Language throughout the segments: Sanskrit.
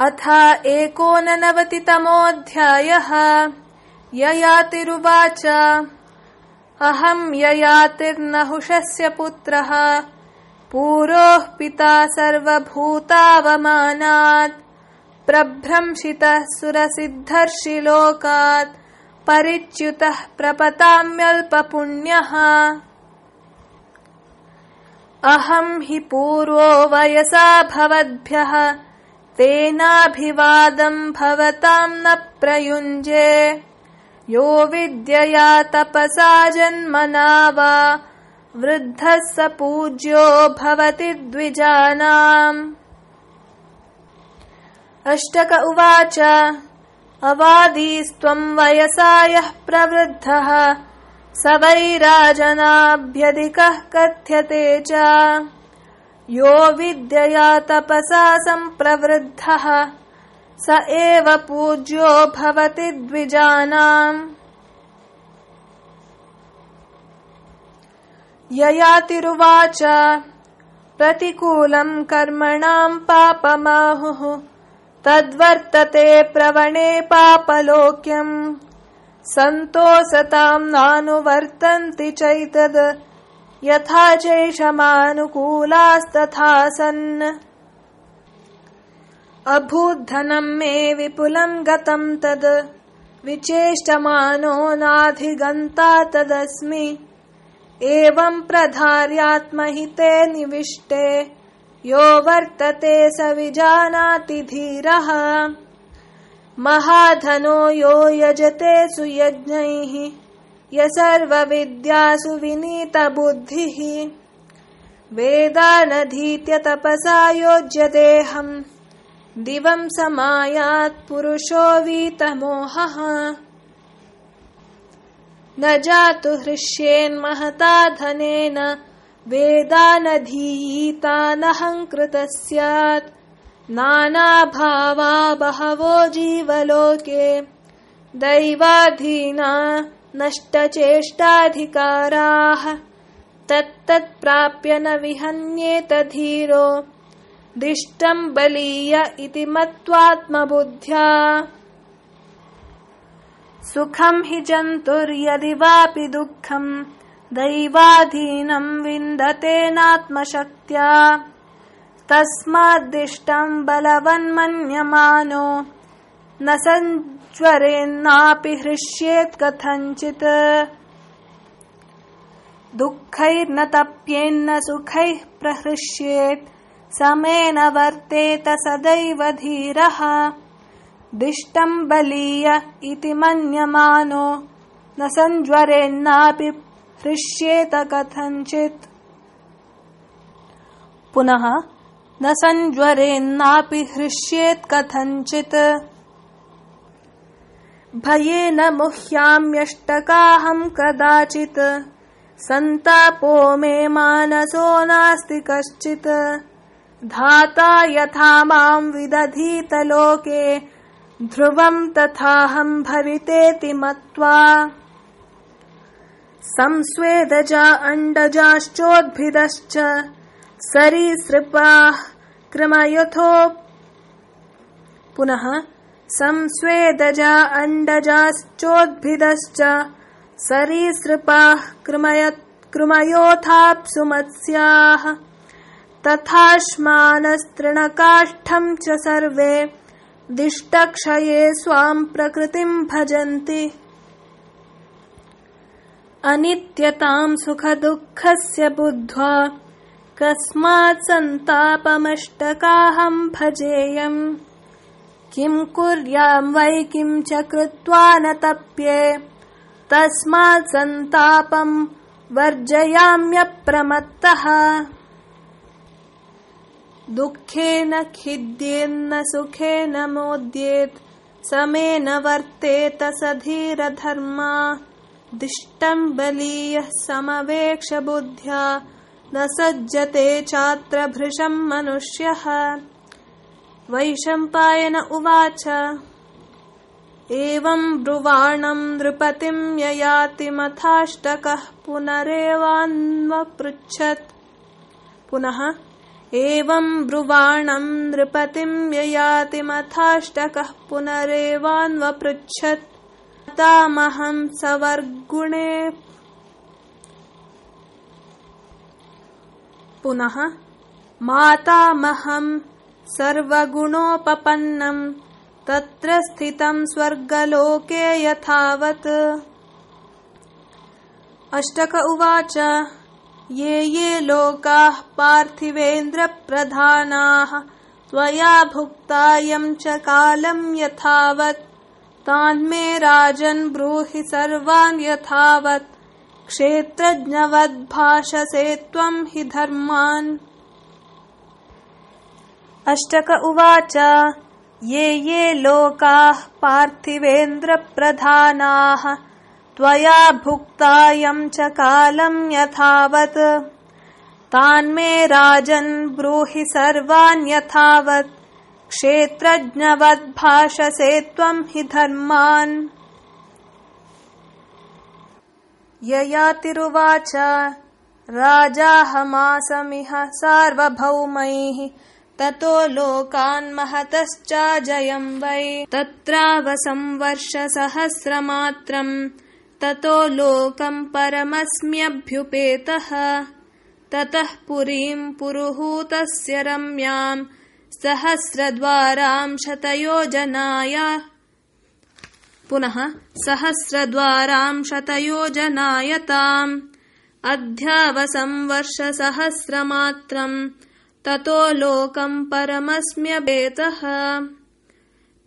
अथ एकोननवतितमोऽध्यायः। ययातिरुवाच। अहम् ययातिर्नहुषस्य पुत्रः। पूरोः पिता सर्वभूतावमानात्। प्रभ्रंशितः सुरसिद्धर्षिलोकात्। परिच्युतः प्रपताम्यल्पपुण्यः। अहम् हि पूर्वो वयसा भवद्भ्यः तेनाभिवादम् भवताम् न प्रयुञ्जे। यो विद्यया तपसा जन्मना वा वृद्धः स पूज्यो भवति द्विजानाम् अष्टक उवाच अवादीस्त्वम् वयसा यः प्रवृद्धः स वैराजनाभ्यधिकः कथ्यते च यो विद्यया तपसा सम्प्रवृद्धः स एव पूज्यो भवति द्विजानाम्। ययातिरुवाच। प्रतिकूलम् कर्मणाम् पापमाहुः। तद्वर्तते प्रवणे पापलोक्यम्। सन्तोषताम् नानुवर्तन्ति चैतद् यथा चैषमानुकूलास्तथा सन् अभूद्धनम् मे विपुलम् गतम् तद्। विचेष्टमानो नाधिगन्ता तदस्मि। एवम् प्रधार्यात्महिते निविष्टे। यो वर्तते स विजानाति धीरः महाधनो यो यजते सुयज्ञैः य सर्वविद्यासु विनीतबुद्धिः। वेदानधीत्य तपसा योज्यतेऽहम् दिवम् समायात् पुरुषो वीतमोहः। न जातु हृष्येन्महता धनेन। वेदानधीयीतानहङ्कृतः स्यात् नानाभावा बहवो जीवलोके। दैवाधीना नष्टचेष्टाधिकाराः। तत्तत्प्राप्य न विहन्येत धीरो दिष्टम् बलीय इति मत्वात्मबुद्ध्या सुखम् हि जन्तुर्यदि वापि दुःखम् दैवाधीनम् विन्दतेनात्मशक्त्या तस्माद्दिष्टम् बलवन्मन्यमानो न सञ्ज्वरेन्नापि हृष्येत् कथञ्चित्। दुःखैर्न तप्येन्न सुखैः प्रहृष्येत्। समेन वर्तेत सदैव धीरः। दिष्टम् बलीय इति मन्यमानो। न सञ्ज्वरेन्नापि हृष्येत कथञ्चित्। पुनः न सञ्ज्वरेन्नापि हृष्येत् कथञ्चित् भयेन मुह्याम्यष्टकाहम् कदाचित्। सन्तापो मे मानसो नास्ति कश्चित्। धाता यथा माम् विदधीतलोके ध्रुवम् तथाहम् भवितेति मत्वा। संस्वेदजा अण्डजाश्चोद्भिदश्च, सरीसृपाः क्रमयथो। पुनः संस्वेदजा अण्डजाश्चोद्भिदश्च सरीसृपाः कृमयोथाप्सु मत्स्याः तथाश्मानस्तृणकाष्ठम् च सर्वे दिष्टक्षये स्वाम् प्रकृतिम् भजन्ति। अनित्यताम् सुखदुःखस्य बुद्ध्वा कस्मात् सन्तापमष्टकाहम् भजेयम् किम् कुर्याम् वै किम् च कृत्वा न तप्ये? तस्मात् सन्तापम् वर्जयाम्यप्रमत्तः। दुःखेन खिद्येन्न सुखेन मोद्येत् समेन वर्तेत स धीरधर्मा दिष्टम् बलीयः समवेक्ष बुद्ध्या न सज्जते चात्र भृशम् मनुष्यः वैशम्पायन उवाच। एवम् ब्रुवाणम् नृपतिम् ययाति मथाष्टकः पुनरेवान्वपृच्छत्। पुनः एवं ब्रुवाणम् नृपतिम् ययातिमथाष्टकः पुनरेवान्वपृच्छत्। तामहं सवर्गुणे। पुनः मातामहं सर्वगुणोपपन्नम् तत्र स्थितं स्वर्गलोके यथावत्। अष्टक उवाच ये ये लोकाः पार्थिवेन्द्रप्रधानाः त्वया भुक्तायम् च कालम् यथावत्। तान्मे राजन् ब्रूहि सर्वान् यथावत्। क्षेत्रज्ञवद्भाषसे त्वम् हि धर्मान् अष्टक उवाच। ये ये लोकाः पार्थिवेन्द्रप्रधानाः। त्वया भुक्तायम् च कालम् यथावत्। तान्मे राजन् ब्रूहि सर्वान् यथावत्। क्षेत्रज्ञवद्भाषसे त्वम् हि धर्मान्। ययातिरुवाच। राजाहमासमिह सार्वभौमैः ततो लोकान् महतश्चाजयम् वै तत्रावसंवर्षसहस्रमात्रम् ततो लोकम् परमस्म्यभ्युपेतः। ततः पुरीम् पुरुहूतस्य रम्याम्। सहस्रद्वाराम् शतयोजनाय पुनः सहस्रद्वाराम् शतयोजनायताम् अध्यावसंवर्षसहस्रमात्रम् ततो लोकम् परमस्म्यपेतः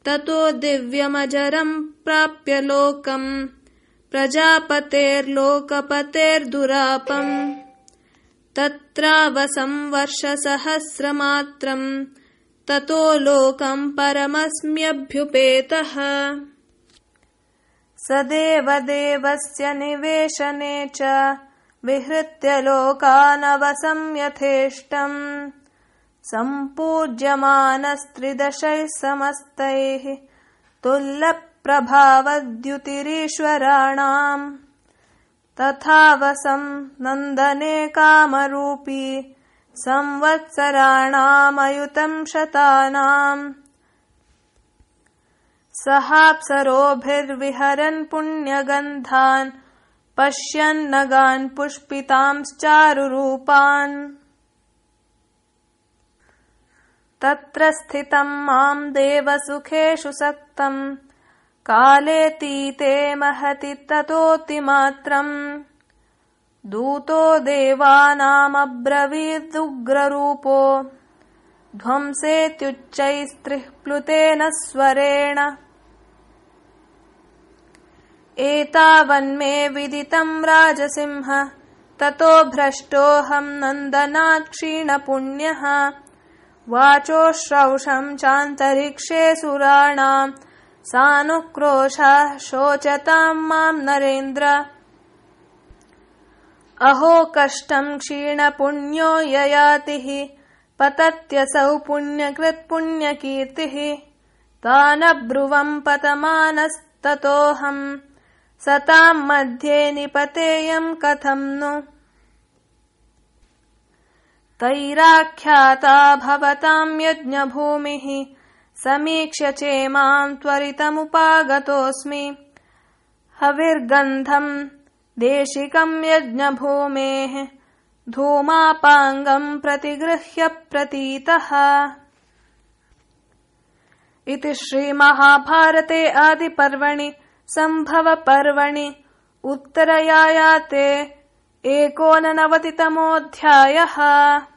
ततो दिव्यमजरम् प्राप्य लोकम् प्रजापतेर्लोकपतेर्दुरापम्। तत्रावसंवर्षसहस्रमात्रम् ततो लोकम् परमस्म्यभ्युपेतः। स देवदेवस्य निवेशने च विहृत्य लोकानवसंयथेष्टम् सम्पूज्यमानस्त्रिदशैः समस्तैः तुल्यप्रभावद्युतिरीश्वराणाम् तथावसम् नन्दने कामरूपी संवत्सराणामयुतम् शतानाम् सहाप्सरोभिर्विहरन् पुण्यगन्धान् पश्यन्नगान् पुष्पितांश्चारुरूपान् तत्र स्थितम् माम् देवसुखेषु सक्तम्। कालेतीते महति ततोऽतिमात्रम् दूतो देवानामब्रवीदुग्ररूपो। ध्वंसेत्युच्चैस्त्रिः प्लुतेन स्वरेण। एतावन्मे विदितम् राजसिंह। ततो भ्रष्टोऽहम् नन्दनात् वाचोश्रौषम् चान्तरिक्षे सुराणाम् सानुक्रोशः शोचताम् माम् नरेन्द्र। अहो कष्टम् क्षीणपुण्यो ययातिः पतत्यसौ पुण्यकृत्पुण्यकीर्तिः। तानब्रुवम् पतमानस्ततोऽहम् सताम् मध्ये निपतेयम् कथम् नु तैराख्याता भवताम् यज्ञभूमिः। समीक्ष्य चेमाम् त्वरितमुपागतोऽस्मि। हविर्गन्धम् देशिकम् यज्ञभूमेः। धूमापाङ्गम् प्रतिगृह्य प्रतीतः। इति श्रीमहाभारते आदिपर्वणि सम्भवपर्वणि उत्तरयायाते एकोननवतितमोऽध्यायः